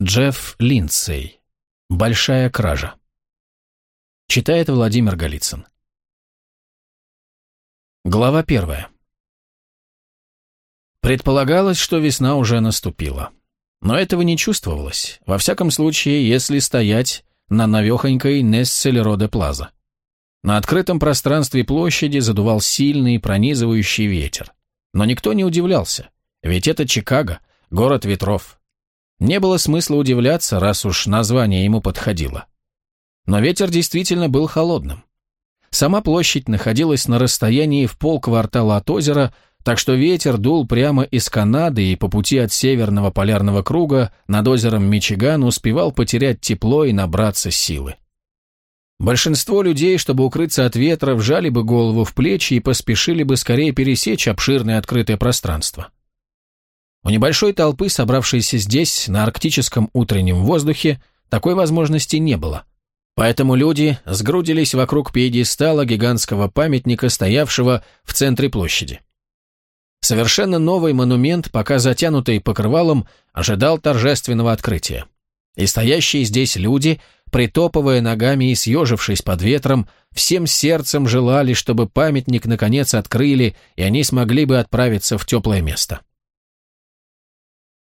Джефф Линдсей. Большая кража. Читает Владимир Голицын. Глава первая. Предполагалось, что весна уже наступила. Но этого не чувствовалось, во всяком случае, если стоять на навехонькой Несселероде Плаза. На открытом пространстве площади задувал сильный пронизывающий ветер. Но никто не удивлялся, ведь это Чикаго, город ветров. Не было смысла удивляться, раз уж название ему подходило. Но ветер действительно был холодным. Сама площадь находилась на расстоянии в полквартала от озера, так что ветер дул прямо из Канады и по пути от северного полярного круга над озером Мичиган успевал потерять тепло и набраться силы. Большинство людей, чтобы укрыться от ветра, вжали бы голову в плечи и поспешили бы скорее пересечь обширное открытое пространство. У небольшой толпы, собравшейся здесь, на арктическом утреннем воздухе, такой возможности не было. Поэтому люди сгрудились вокруг пьедестала гигантского памятника, стоявшего в центре площади. Совершенно новый монумент, пока затянутый покрывалом, ожидал торжественного открытия. И стоящие здесь люди, притопывая ногами и съежившись под ветром, всем сердцем желали, чтобы памятник наконец открыли, и они смогли бы отправиться в теплое место.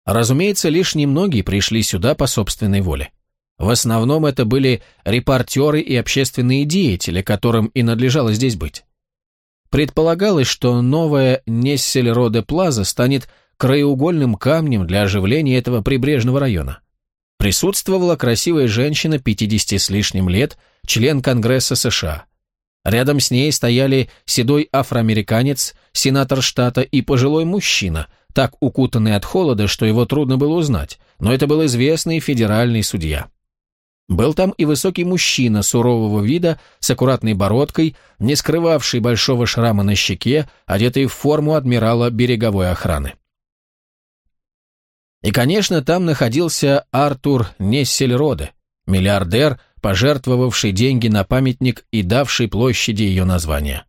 Разумеется, лишь немногие пришли сюда по собственной воле. В основном это были репортеры и общественные деятели, которым и надлежало здесь быть. Предполагалось, что новая Нессельроде Плаза станет краеугольным камнем для оживления этого прибрежного района. Присутствовала красивая женщина 50 с лишним лет, член Конгресса США. Рядом с ней стояли седой афроамериканец, сенатор штата и пожилой мужчина, так укутанный от холода, что его трудно было узнать, но это был известный федеральный судья. Был там и высокий мужчина сурового вида, с аккуратной бородкой, не скрывавший большого шрама на щеке, одетый в форму адмирала береговой охраны. И, конечно, там находился Артур Нессельроде, миллиардер, пожертвовавший деньги на памятник и давший площади ее название.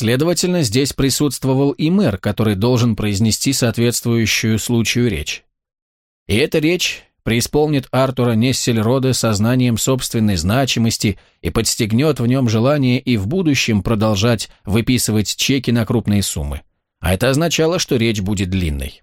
Следовательно, здесь присутствовал и мэр, который должен произнести соответствующую случаю речь. И эта речь преисполнит Артура Нессельрода сознанием собственной значимости и подстегнет в нем желание и в будущем продолжать выписывать чеки на крупные суммы. А это означало, что речь будет длинной.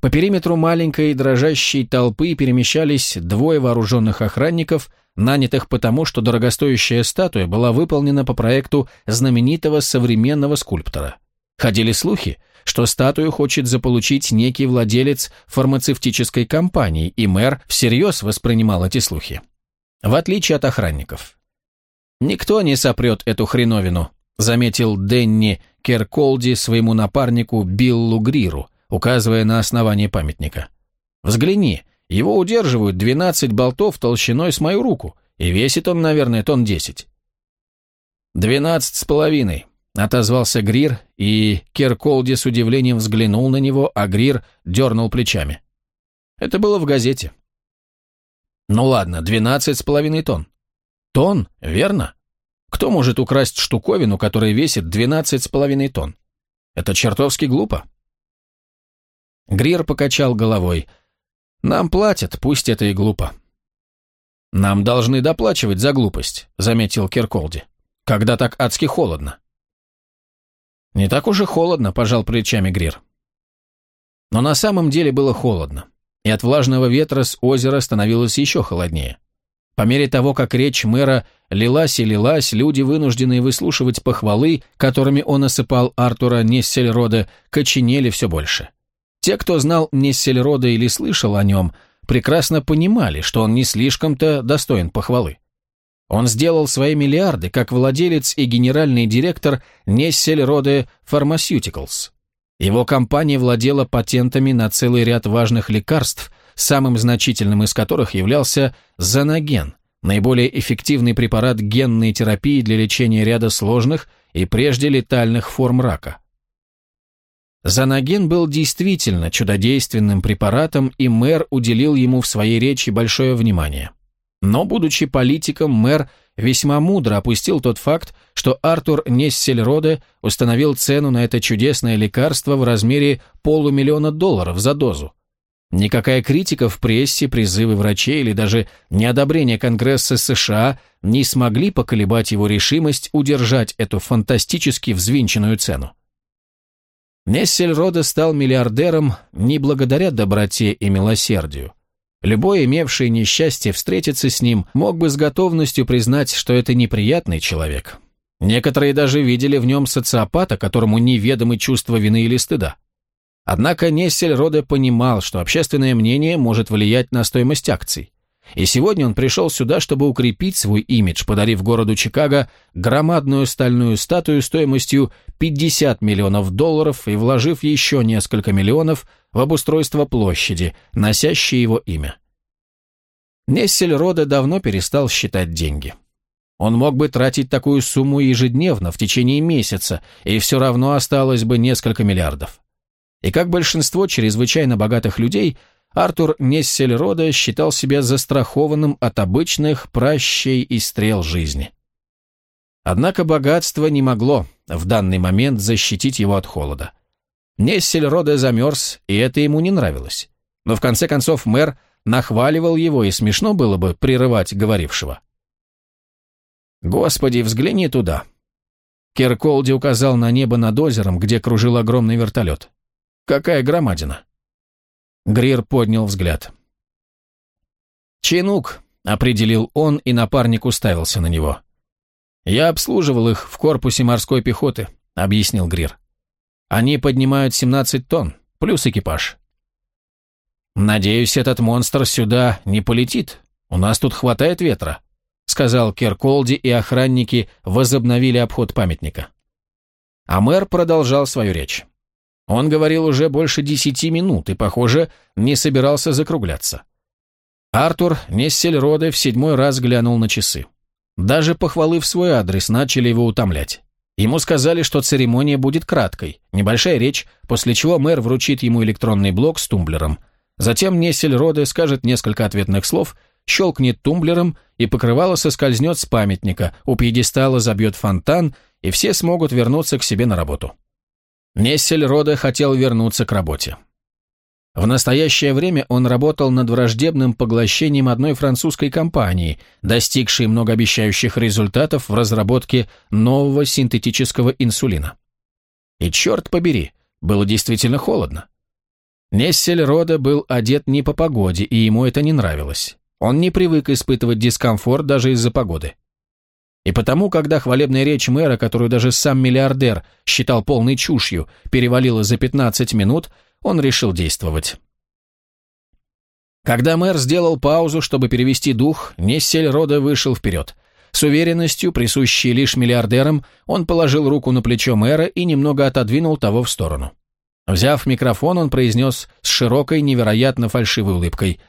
По периметру маленькой дрожащей толпы перемещались двое вооруженных охранников – нанятых потому, что дорогостоящая статуя была выполнена по проекту знаменитого современного скульптора. Ходили слухи, что статую хочет заполучить некий владелец фармацевтической компании, и мэр всерьез воспринимал эти слухи. В отличие от охранников. «Никто не сопрет эту хреновину», заметил Денни Керколди своему напарнику Биллу Гриру, указывая на основание памятника. «Взгляни, его удерживают 12 болтов толщиной с мою руку, и весит он, наверное, тонн 10. «Двенадцать с половиной», — отозвался Грир, и Керколди с удивлением взглянул на него, а Грир дернул плечами. Это было в газете. «Ну ладно, двенадцать с половиной тонн». «Тонн, верно? Кто может украсть штуковину, которая весит двенадцать с половиной тонн? Это чертовски глупо». Грир покачал головой — нам платят, пусть это и глупо. Нам должны доплачивать за глупость, заметил Кирколди. Когда так адски холодно. Не так уж и холодно, пожал плечами Грир. Но на самом деле было холодно, и от влажного ветра с озера становилось еще холоднее. По мере того, как речь мэра лилась и лилась, люди, вынужденные выслушивать похвалы, которыми он осыпал Артура Нессельрода, коченели все больше. Те, кто знал Нессельрода или слышал о нем, прекрасно понимали, что он не слишком-то достоин похвалы. Он сделал свои миллиарды как владелец и генеральный директор Нессельроде Pharmaceuticals. Его компания владела патентами на целый ряд важных лекарств, самым значительным из которых являлся Заноген, наиболее эффективный препарат генной терапии для лечения ряда сложных и прежде летальных форм рака. Заноген был действительно чудодейственным препаратом, и мэр уделил ему в своей речи большое внимание. Но, будучи политиком, мэр весьма мудро опустил тот факт, что Артур Нессельроде установил цену на это чудесное лекарство в размере полумиллиона долларов за дозу. Никакая критика в прессе, призывы врачей или даже неодобрение Конгресса США не смогли поколебать его решимость удержать эту фантастически взвинченную цену. Нессельроде стал миллиардером не благодаря доброте и милосердию. Любой, имевший несчастье встретиться с ним, мог бы с готовностью признать, что это неприятный человек. Некоторые даже видели в нем социопата, которому неведомы чувства вины или стыда. Однако Нессельроде понимал, что общественное мнение может влиять на стоимость акций. И сегодня он пришел сюда, чтобы укрепить свой имидж, подарив городу Чикаго громадную стальную статую стоимостью 50 миллионов долларов и вложив еще несколько миллионов в обустройство площади, носящей его имя. Нессельроде давно перестал считать деньги. Он мог бы тратить такую сумму ежедневно в течение месяца, и все равно осталось бы несколько миллиардов. И как большинство чрезвычайно богатых людей, Артур Нессельрода считал себя застрахованным от обычных пращей и стрел жизни. Однако богатство не могло в данный момент защитить его от холода. Нессельрода замерз, и это ему не нравилось. Но в конце концов мэр нахваливал его, и смешно было бы прерывать говорившего. «Господи, взгляни туда!» Керколди указал на небо над озером, где кружил огромный вертолет. Какая громадина!» Грир поднял взгляд. «Чинук», — определил он, и напарник уставился на него. «Я обслуживал их в корпусе морской пехоты», — объяснил Грир. «Они поднимают 17 тонн, плюс экипаж». «Надеюсь, этот монстр сюда не полетит. У нас тут хватает ветра», — сказал Керколди, и охранники возобновили обход памятника. А мэр продолжал свою речь. Он говорил уже больше десяти минут и, похоже, не собирался закругляться. Артур Нессельроде в седьмой раз глянул на часы. Даже похвалы в свой адрес начали его утомлять. Ему сказали, что церемония будет краткой, небольшая речь, после чего мэр вручит ему электронный блок с тумблером. Затем Нессельроде скажет несколько ответных слов, щелкнет тумблером, и покрывало соскользнет с памятника, у пьедестала забьет фонтан, и все смогут вернуться к себе на работу. Нессельроде хотел вернуться к работе. В настоящее время он работал над враждебным поглощением одной французской компании, достигшей многообещающих результатов в разработке нового синтетического инсулина. И черт побери, было действительно холодно. Нессельроде был одет не по погоде, и ему это не нравилось. Он не привык испытывать дискомфорт даже из-за погоды. И потому, когда хвалебная речь мэра, которую даже сам миллиардер считал полной чушью, перевалила за 15 минут, он решил действовать. Когда мэр сделал паузу, чтобы перевести дух, Нессель Рода вышел вперед. С уверенностью, присущей лишь миллиардерам, он положил руку на плечо мэра и немного отодвинул того в сторону. Взяв микрофон, он произнес с широкой, невероятно фальшивой улыбкой.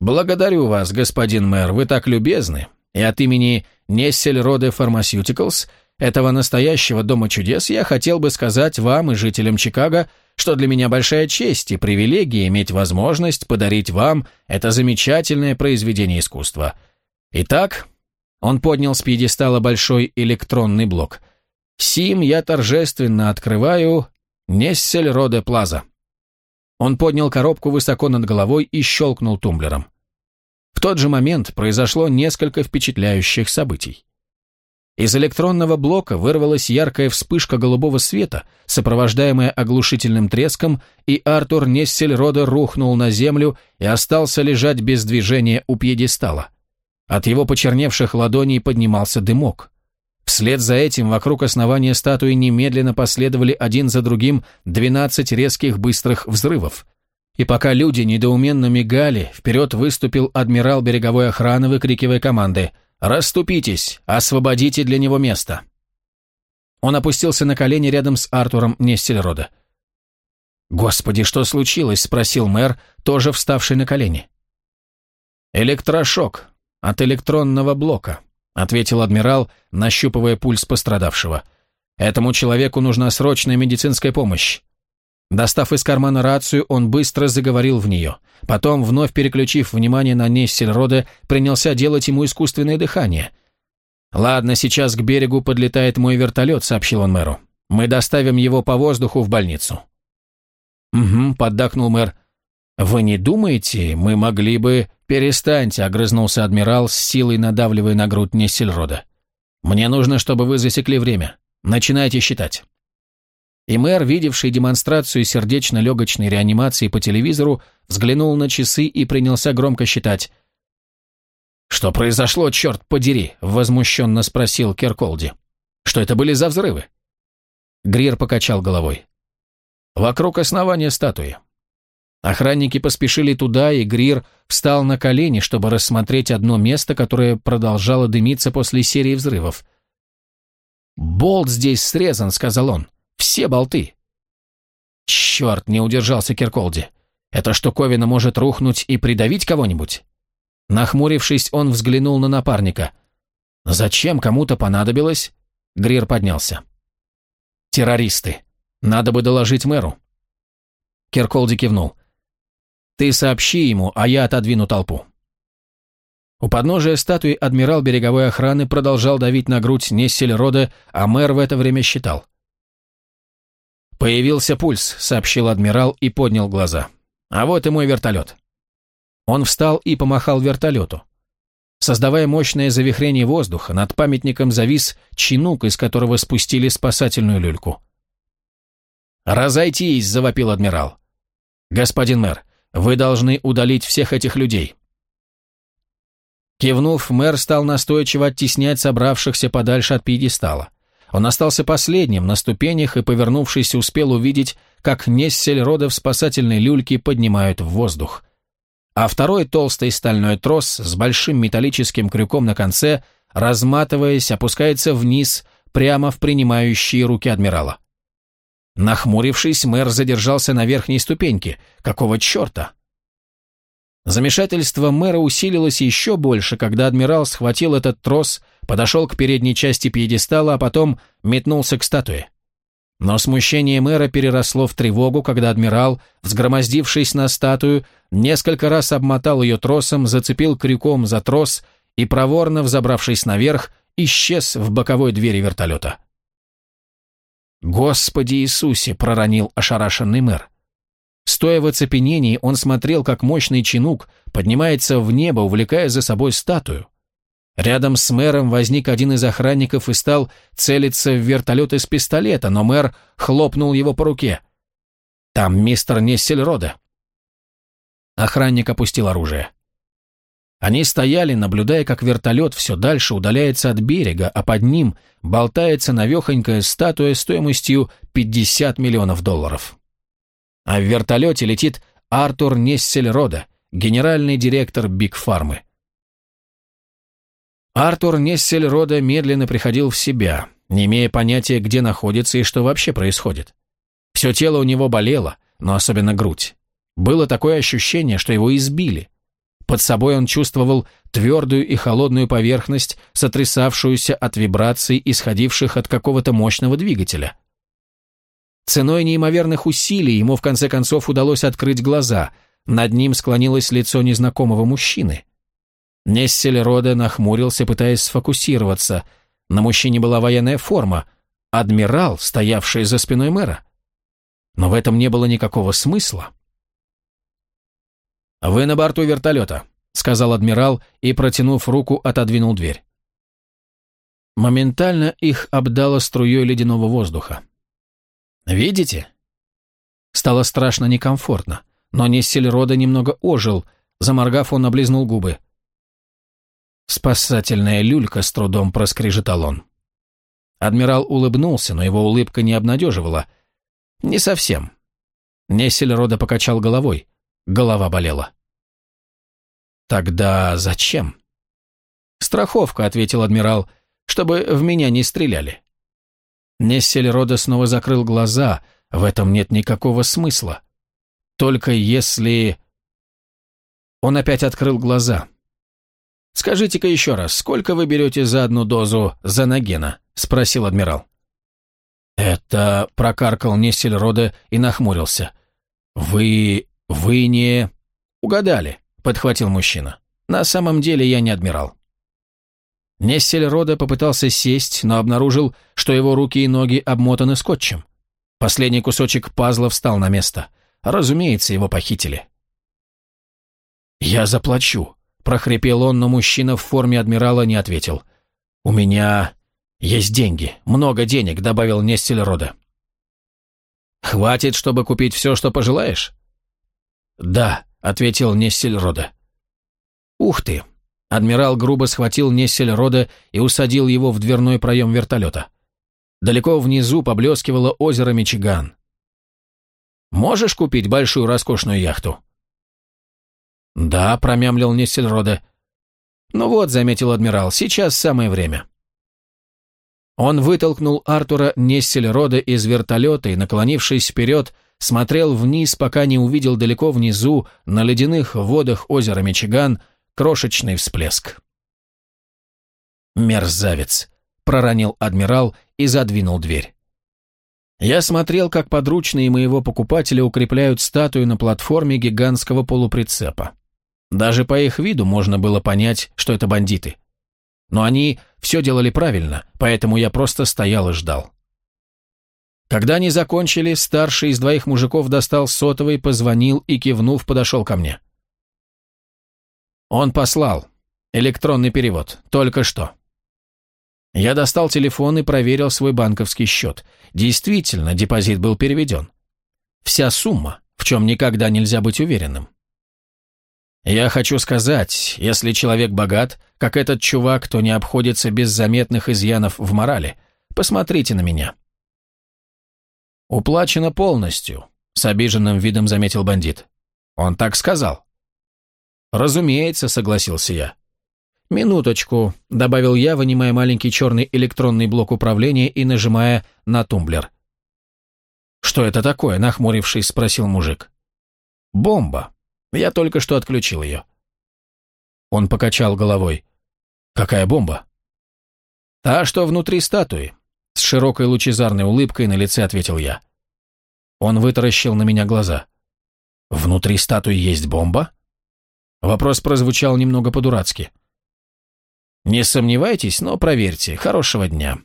«Благодарю вас, господин мэр, вы так любезны и от имени Нессельроде Pharmaceuticals, этого настоящего Дома чудес, я хотел бы сказать вам и жителям Чикаго, что для меня большая честь и привилегия иметь возможность подарить вам это замечательное произведение искусства. Итак, он поднял с пьедестала большой электронный блок. Сим я торжественно открываю Нессельроде Плаза. Он поднял коробку высоко над головой и щелкнул тумблером. Тот же момент произошло несколько впечатляющих событий. Из электронного блока вырвалась яркая вспышка голубого света, сопровождаемая оглушительным треском, и Артур Нессельрода рухнул на землю и остался лежать без движения у пьедестала. От его почерневших ладоней поднимался дымок. Вслед за этим вокруг основания статуи немедленно последовали один за другим 12 резких быстрых взрывов. И пока люди недоуменно мигали, вперед выступил адмирал береговой охраны, выкрикивая команды «Раступитесь! Освободите для него место!» Он опустился на колени рядом с Артуром Нестельрода. «Господи, что случилось?» – спросил мэр, тоже вставший на колени. «Электрошок от электронного блока», – ответил адмирал, нащупывая пульс пострадавшего. «Этому человеку нужна срочная медицинская помощь. Достав из кармана рацию, он быстро заговорил в нее. Потом, вновь переключив внимание на Нессельроде, принялся делать ему искусственное дыхание. «Ладно, сейчас к берегу подлетает мой вертолет», — сообщил он мэру. «Мы доставим его по воздуху в больницу». «Угу», — поддакнул мэр. «Вы не думаете, мы могли бы...» «Перестаньте», — огрызнулся адмирал, с силой надавливая на грудь Нессельрода. «Мне нужно, чтобы вы засекли время. Начинайте считать». И мэр, видевший демонстрацию сердечно-легочной реанимации по телевизору, взглянул на часы и принялся громко считать. «Что произошло, черт подери?» — возмущенно спросил Керколди. «Что это были за взрывы?» Грир покачал головой. «Вокруг основания статуи. Охранники поспешили туда, и Грир встал на колени, чтобы рассмотреть одно место, которое продолжало дымиться после серии взрывов. «Болт здесь срезан», — сказал он. «Все болты». «Черт!» — не удержался Кирколди. «Эта штуковина может рухнуть и придавить кого-нибудь?» Нахмурившись, он взглянул на напарника. «Зачем кому-то понадобилось?» Грир поднялся. «Террористы. Надо бы доложить мэру». Кирколди кивнул. Ты сообщи ему, а я отодвину толпу». У подножия статуи адмирал береговой охраны продолжал давить на грудь Нессельрода, а мэр в это время считал. «Появился пульс», — сообщил адмирал и поднял глаза. «А вот и мой вертолет». Он встал и помахал вертолету. Создавая мощное завихрение воздуха, над памятником завис чинук, из которого спустили спасательную люльку. «Разойтись!» — завопил адмирал. «Господин мэр, вы должны удалить всех этих людей». Кивнув, мэр стал настойчиво оттеснять собравшихся подальше от пьедестала. Он остался последним на ступенях и, повернувшись, успел увидеть, как Нессель рода в спасательной люльке поднимают в воздух. А второй толстый стальной трос с большим металлическим крюком на конце, разматываясь, опускается вниз, прямо в принимающие руки адмирала. Нахмурившись, мэр задержался на верхней ступеньке. Какого черта? Замешательство мэра усилилось еще больше, когда адмирал схватил этот трос, подошел к передней части пьедестала, а потом метнулся к статуе. Но смущение мэра переросло в тревогу, когда адмирал, взгромоздившись на статую, несколько раз обмотал ее тросом, зацепил крюком за трос и, проворно взобравшись наверх, исчез в боковой двери вертолета. «Господи Иисусе!» — проронил ошарашенный мэр. Стоя в оцепенении, он смотрел, как мощный чинук поднимается в небо, увлекая за собой статую. Рядом с мэром возник один из охранников и стал целиться в вертолет из пистолета, но мэр хлопнул его по руке. «Там мистер Нессельрода». Охранник опустил оружие. Они стояли, наблюдая, как вертолет все дальше удаляется от берега, а под ним болтается навехонькая статуя стоимостью 50 миллионов долларов. А в вертолете летит Артур Нессельрода, генеральный директор Биг Фармы. Артур Нессельрода медленно приходил в себя, не имея понятия, где находится и что вообще происходит. Все тело у него болело, но особенно грудь. Было такое ощущение, что его избили. Под собой он чувствовал твердую и холодную поверхность, сотрясавшуюся от вибраций, исходивших от какого-то мощного двигателя. Ценой неимоверных усилий ему в конце концов удалось открыть глаза. Над ним склонилось лицо незнакомого мужчины. Нессель Роде нахмурился, пытаясь сфокусироваться. На мужчине была военная форма, адмирал, стоявший за спиной мэра. Но в этом не было никакого смысла. «Вы на борту вертолета», — сказал адмирал и, протянув руку, отодвинул дверь. Моментально их обдало струей ледяного воздуха. «Видите?» Стало страшно некомфортно, но Нессельрода немного ожил, заморгав, он облизнул губы. «Спасательная люлька», — с трудом проскрежетал он. Адмирал улыбнулся, но его улыбка не обнадеживала. «Не совсем». Нессельрода покачал головой. Голова болела. «Тогда зачем?» «Страховка», — ответил адмирал, — «чтобы в меня не стреляли». Нессельрода снова закрыл глаза, в этом нет никакого смысла. Только если... Он опять открыл глаза. «Скажите-ка еще раз, сколько вы берете за одну дозу заногена?» — спросил адмирал. «Это...» — прокаркал Нессельрода и нахмурился. «Вы... вы не...» «Угадали», — подхватил мужчина. «На самом деле я не адмирал». Нессельрода попытался сесть, но обнаружил, что его руки и ноги обмотаны скотчем. Последний кусочек пазла встал на место. Разумеется, его похитили. «Я заплачу», — прохрипел он, но мужчина в форме адмирала не ответил. «У меня есть деньги, много денег», — добавил Нестельрода. «Хватит, чтобы купить все, что пожелаешь?» «Да», — ответил Нессельрода. «Ух ты!» Адмирал грубо схватил Нессельрода и усадил его в дверной проем вертолета. Далеко внизу поблескивало озеро Мичиган. «Можешь купить большую роскошную яхту?» «Да», — промямлил Нессельрода. «Ну вот», — заметил адмирал, — «сейчас самое время». Он вытолкнул Артура Нессельрода из вертолета и, наклонившись вперед, смотрел вниз, пока не увидел далеко внизу, на ледяных водах озера Мичиган, крошечный всплеск. «Мерзавец!» — проронил адмирал и задвинул дверь. Я смотрел, как подручные моего покупателя укрепляют статую на платформе гигантского полуприцепа. Даже по их виду можно было понять, что это бандиты. Но они все делали правильно, поэтому я просто стоял и ждал. Когда они закончили, старший из двоих мужиков достал сотовый, позвонил и, кивнув, подошел ко мне. Он послал. Электронный перевод. Только что. Я достал телефон и проверил свой банковский счет. Действительно, депозит был переведен. Вся сумма, в чем никогда нельзя быть уверенным. Я хочу сказать, если человек богат, как этот чувак, то не обходится без заметных изъянов в морали. Посмотрите на меня. «Уплачено полностью», — с обиженным видом заметил бандит. «Он так сказал». «Разумеется», — согласился я. «Минуточку», — добавил я, вынимая маленький черный электронный блок управления и нажимая на тумблер. «Что это такое?» — нахмурившись, спросил мужик. «Бомба. Я только что отключил ее». Он покачал головой. «Какая бомба?» «Та, что внутри статуи. С широкой лучезарной улыбкой на лице ответил я. Он вытаращил на меня глаза. «Внутри статуи есть бомба?» Вопрос прозвучал немного по-дурацки. «Не сомневайтесь, но проверьте. Хорошего дня».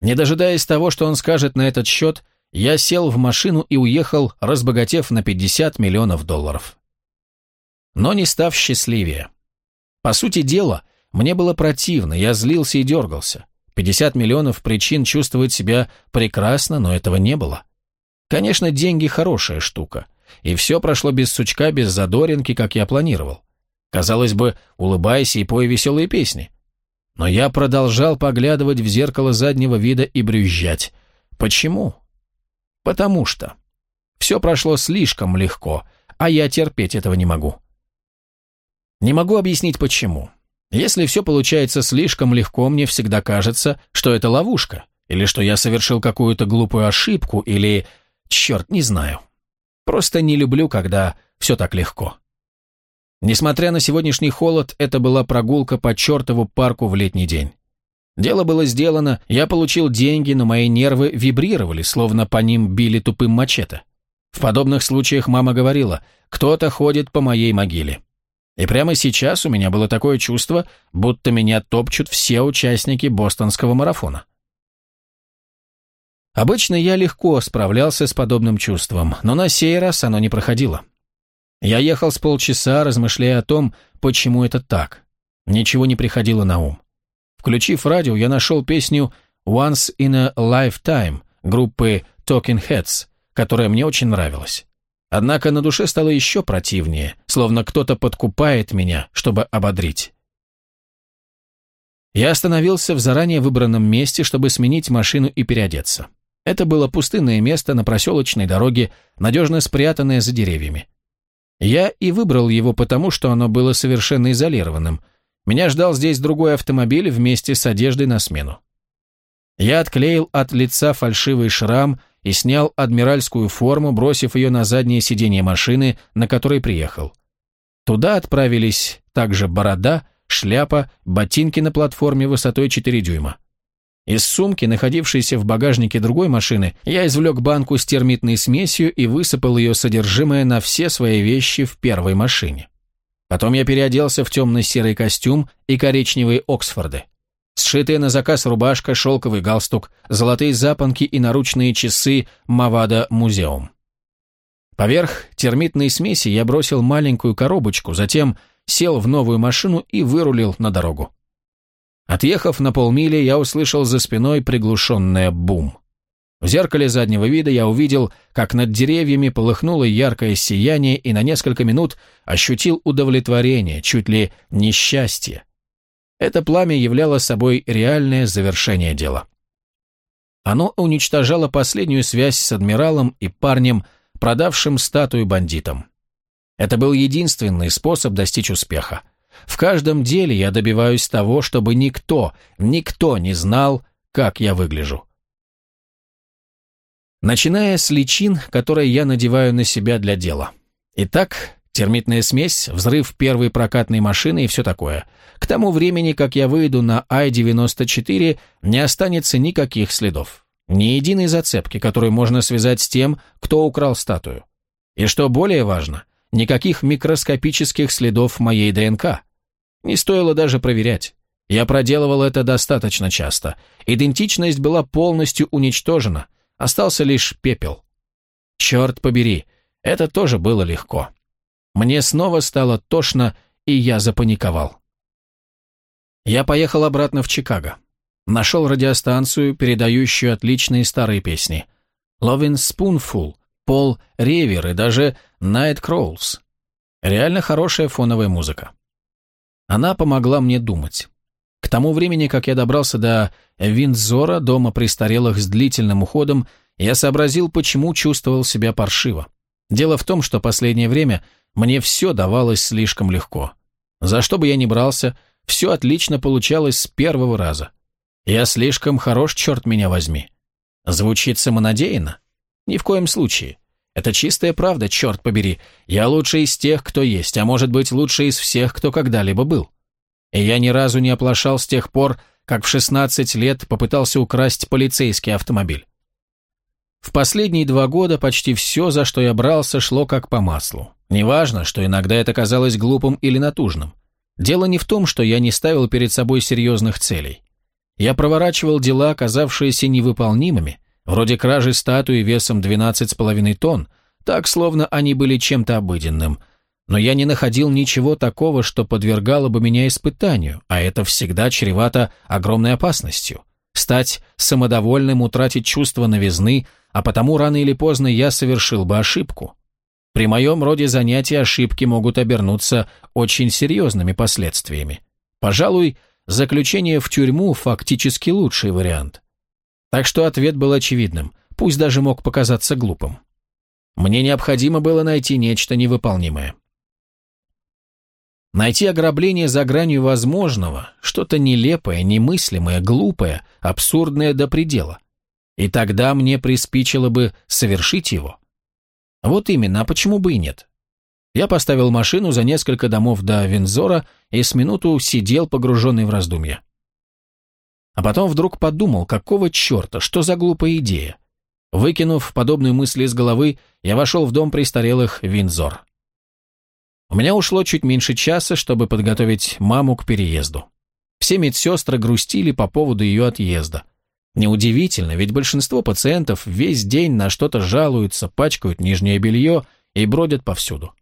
Не дожидаясь того, что он скажет на этот счет, я сел в машину и уехал, разбогатев на 50 миллионов долларов. Но не став счастливее. По сути дела, мне было противно, я злился и дергался. 50 миллионов причин чувствовать себя прекрасно, но этого не было. Конечно, деньги хорошая штука. И все прошло без сучка, без задоринки, как я планировал. Казалось бы, улыбайся и пой веселые песни. Но я продолжал поглядывать в зеркало заднего вида и брюзжать. Почему? Потому что. Все прошло слишком легко, а я терпеть этого не могу. Не могу объяснить почему. Если все получается слишком легко, мне всегда кажется, что это ловушка, или что я совершил какую-то глупую ошибку, или... Черт, не знаю. Просто не люблю, когда все так легко. Несмотря на сегодняшний холод, это была прогулка по чертову парку в летний день. Дело было сделано, я получил деньги, но мои нервы вибрировали, словно по ним били тупым мачете. В подобных случаях мама говорила, кто-то ходит по моей могиле. И прямо сейчас у меня было такое чувство, будто меня топчут все участники бостонского марафона. Обычно я легко справлялся с подобным чувством, но на сей раз оно не проходило. Я ехал с полчаса, размышляя о том, почему это так. Ничего не приходило на ум. Включив радио, я нашел песню «Once in a Lifetime» группы Talking Heads, которая мне очень нравилась. Однако на душе стало еще противнее, словно кто-то подкупает меня, чтобы ободрить. Я остановился в заранее выбранном месте, чтобы сменить машину и переодеться. Это было пустынное место на проселочной дороге, надежно спрятанное за деревьями. Я и выбрал его потому, что оно было совершенно изолированным. Меня ждал здесь другой автомобиль вместе с одеждой на смену. Я отклеил от лица фальшивый шрам и снял адмиральскую форму, бросив ее на заднее сиденье машины, на которой приехал. Туда отправились также борода, шляпа, ботинки на платформе высотой 4 дюйма. Из сумки, находившейся в багажнике другой машины, я извлек банку с термитной смесью и высыпал ее содержимое на все свои вещи в первой машине. Потом я переоделся в темно-серый костюм и коричневые Оксфорды. Сшитая на заказ рубашка, шелковый галстук, золотые запонки и наручные часы Мавада Музеум. Поверх термитной смеси я бросил маленькую коробочку, затем сел в новую машину и вырулил на дорогу. Отъехав на полмили, я услышал за спиной приглушенное бум. В зеркале заднего вида я увидел, как над деревьями полыхнуло яркое сияние и на несколько минут ощутил удовлетворение, чуть ли не счастье. Это пламя являло собой реальное завершение дела. Оно уничтожало последнюю связь с адмиралом и парнем, продавшим статую бандитам. Это был единственный способ достичь успеха. В каждом деле я добиваюсь того, чтобы никто, никто не знал, как я выгляжу. Начиная с личин, которые я надеваю на себя для дела. Итак, термитная смесь, взрыв первой прокатной машины и все такое. К тому времени, как я выйду на Ай-94, не останется никаких следов. Ни единой зацепки, которую можно связать с тем, кто украл статую. И что более важно, никаких микроскопических следов моей ДНК. Не стоило даже проверять. Я проделывал это достаточно часто. Идентичность была полностью уничтожена – Остался лишь пепел. Черт побери, это тоже было легко. Мне снова стало тошно, и я запаниковал. Я поехал обратно в Чикаго. Нашел радиостанцию, передающую отличные старые песни. Lovin' Spoonful, Пол Ревер и даже Night Crawls. Реально хорошая фоновая музыка. Она помогла мне думать. К тому времени, как я добрался до Виндзора, дома престарелых с длительным уходом, я сообразил, почему чувствовал себя паршиво. Дело в том, что последнее время мне все давалось слишком легко. За что бы я ни брался, все отлично получалось с первого раза. Я слишком хорош, черт меня возьми. Звучит самонадеянно? Ни в коем случае. Это чистая правда, черт побери. Я лучший из тех, кто есть, а может быть, лучший из всех, кто когда-либо был. И я ни разу не оплошал с тех пор, как в 16 лет попытался украсть полицейский автомобиль. В последние два года почти все, за что я брался, шло как по маслу. Неважно, что иногда это казалось глупым или натужным. Дело не в том, что я не ставил перед собой серьезных целей. Я проворачивал дела, оказавшиеся невыполнимыми, вроде кражи статуи весом 12,5 тонн, так, словно они были чем-то обыденным, но я не находил ничего такого, что подвергало бы меня испытанию, а это всегда чревато огромной опасностью. Стать самодовольным, утратить чувство новизны, а потому рано или поздно я совершил бы ошибку. При моем роде занятий ошибки могут обернуться очень серьезными последствиями. Пожалуй, заключение в тюрьму фактически лучший вариант. Так что ответ был очевидным, пусть даже мог показаться глупым. Мне необходимо было найти нечто невыполнимое. Найти ограбление за гранью возможного, что-то нелепое, немыслимое, глупое, абсурдное до предела. И тогда мне приспичило бы совершить его. Вот именно, а почему бы и нет? Я поставил машину за несколько домов до Винзора и с минуту сидел погруженный в раздумья. А потом вдруг подумал, какого черта, что за глупая идея. Выкинув подобную мысль из головы, я вошел в дом престарелых Винзор. У меня ушло чуть меньше часа, чтобы подготовить маму к переезду. Все медсестры грустили по поводу ее отъезда. Неудивительно, ведь большинство пациентов весь день на что-то жалуются, пачкают нижнее белье и бродят повсюду.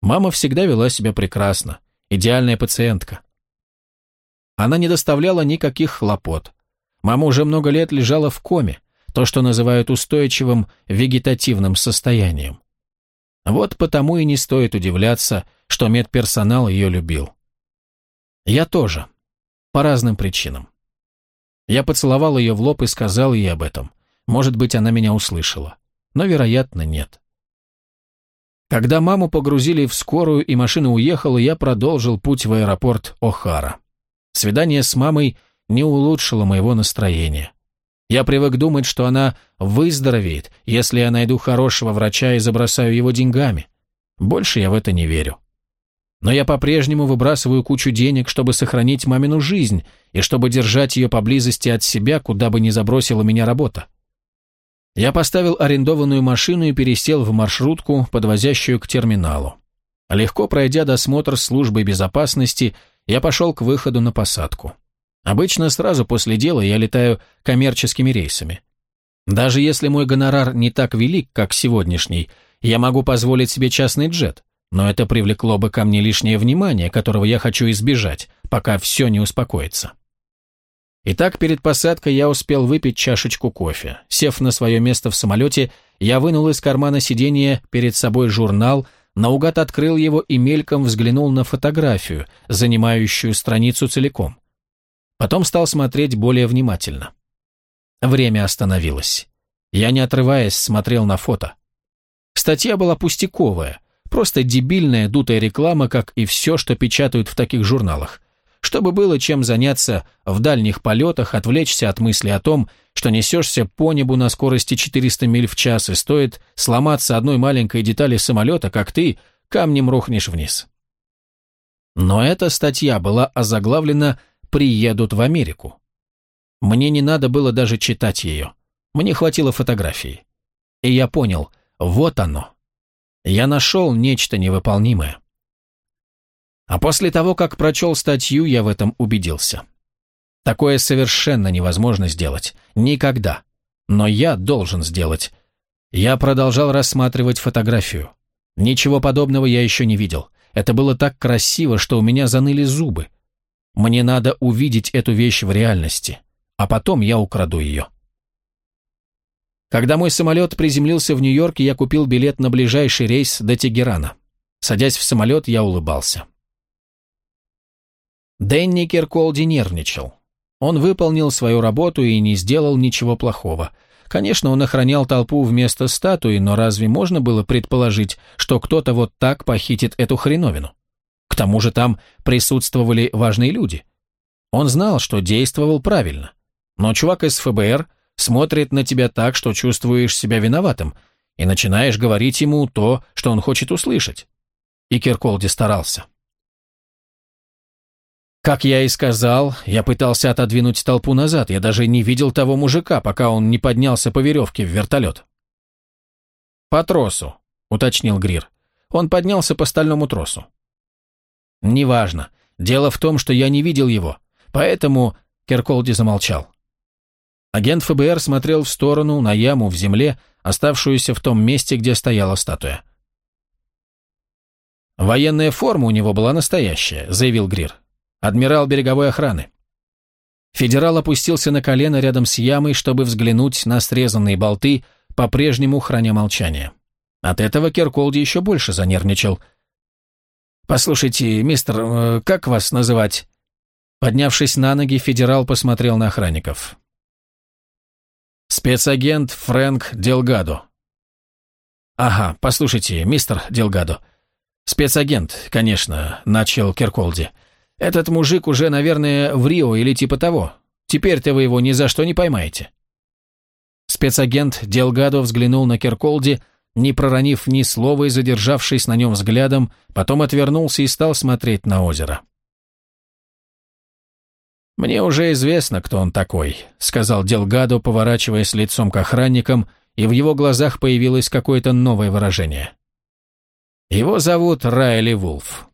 Мама всегда вела себя прекрасно, идеальная пациентка. Она не доставляла никаких хлопот. Мама уже много лет лежала в коме, то, что называют устойчивым вегетативным состоянием. Вот потому и не стоит удивляться, что медперсонал ее любил. Я тоже. По разным причинам. Я поцеловал ее в лоб и сказал ей об этом. Может быть, она меня услышала. Но, вероятно, нет. Когда маму погрузили в скорую и машина уехала, я продолжил путь в аэропорт О'Хара. Свидание с мамой не улучшило моего настроения. Я привык думать, что она выздоровеет, если я найду хорошего врача и забросаю его деньгами. Больше я в это не верю. Но я по-прежнему выбрасываю кучу денег, чтобы сохранить мамину жизнь и чтобы держать ее поблизости от себя, куда бы ни забросила меня работа. Я поставил арендованную машину и пересел в маршрутку, подвозящую к терминалу. Легко пройдя досмотр службы безопасности, я пошел к выходу на посадку. Обычно сразу после дела я летаю коммерческими рейсами. Даже если мой гонорар не так велик, как сегодняшний, Я могу позволить себе частный джет, но это привлекло бы ко мне лишнее внимание, которого я хочу избежать, пока все не успокоится. Итак, перед посадкой я успел выпить чашечку кофе. Сев на свое место в самолете, я вынул из кармана сиденья перед собой журнал, наугад открыл его и мельком взглянул на фотографию, занимающую страницу целиком. Потом стал смотреть более внимательно. Время остановилось. Я, не отрываясь, смотрел на фото. Статья была пустяковая, просто дебильная дутая реклама, как и все, что печатают в таких журналах. Чтобы было чем заняться в дальних полетах, отвлечься от мысли о том, что несешься по небу на скорости 400 миль в час и стоит сломаться одной маленькой детали самолета, как ты камнем рухнешь вниз. Но эта статья была озаглавлена «Приедут в Америку». Мне не надо было даже читать ее. Мне хватило фотографии. И я понял, вот оно. Я нашел нечто невыполнимое. А после того, как прочел статью, я в этом убедился. Такое совершенно невозможно сделать. Никогда. Но я должен сделать. Я продолжал рассматривать фотографию. Ничего подобного я еще не видел. Это было так красиво, что у меня заныли зубы. Мне надо увидеть эту вещь в реальности, а потом я украду ее. Когда мой самолет приземлился в Нью-Йорке, я купил билет на ближайший рейс до Тегерана. Садясь в самолет, я улыбался. Дэнни Кирколди нервничал. Он выполнил свою работу и не сделал ничего плохого. Конечно, он охранял толпу вместо статуи, но разве можно было предположить, что кто-то вот так похитит эту хреновину? Тому же там присутствовали важные люди. Он знал, что действовал правильно. Но чувак из ФБР смотрит на тебя так, что чувствуешь себя виноватым, и начинаешь говорить ему то, что он хочет услышать. И Кирколди старался. Как я и сказал, я пытался отодвинуть толпу назад, я даже не видел того мужика, пока он не поднялся по веревке в вертолет. «По тросу», — уточнил Грир. Он поднялся по стальному тросу. «Неважно. Дело в том, что я не видел его, поэтому...» Керколди замолчал. Агент ФБР смотрел в сторону, на яму в земле, оставшуюся в том месте, где стояла статуя. «Военная форма у него была настоящая», — заявил Грир. Адмирал береговой охраны. Федерал опустился на колено рядом с ямой, чтобы взглянуть на срезанные болты, по-прежнему храня молчание. От этого Керколди еще больше занервничал. «Послушайте, мистер, э, как вас называть?» Поднявшись на ноги, федерал посмотрел на охранников. «Спецагент Фрэнк Делгадо». «Ага, послушайте, мистер Делгадо». «Спецагент, конечно», — начал Керколди. Этот мужик уже, наверное, в Рио или типа того. Теперь-то вы его ни за что не поймаете». Спецагент Делгадо взглянул на Керколди, не проронив ни слова и задержавшись на нем взглядом, потом отвернулся и стал смотреть на озеро. «Мне уже известно, кто он такой», — сказал Делгадо, поворачиваясь лицом к охранникам, и в его глазах появилось какое-то новое выражение. «Его зовут Райли Вулф.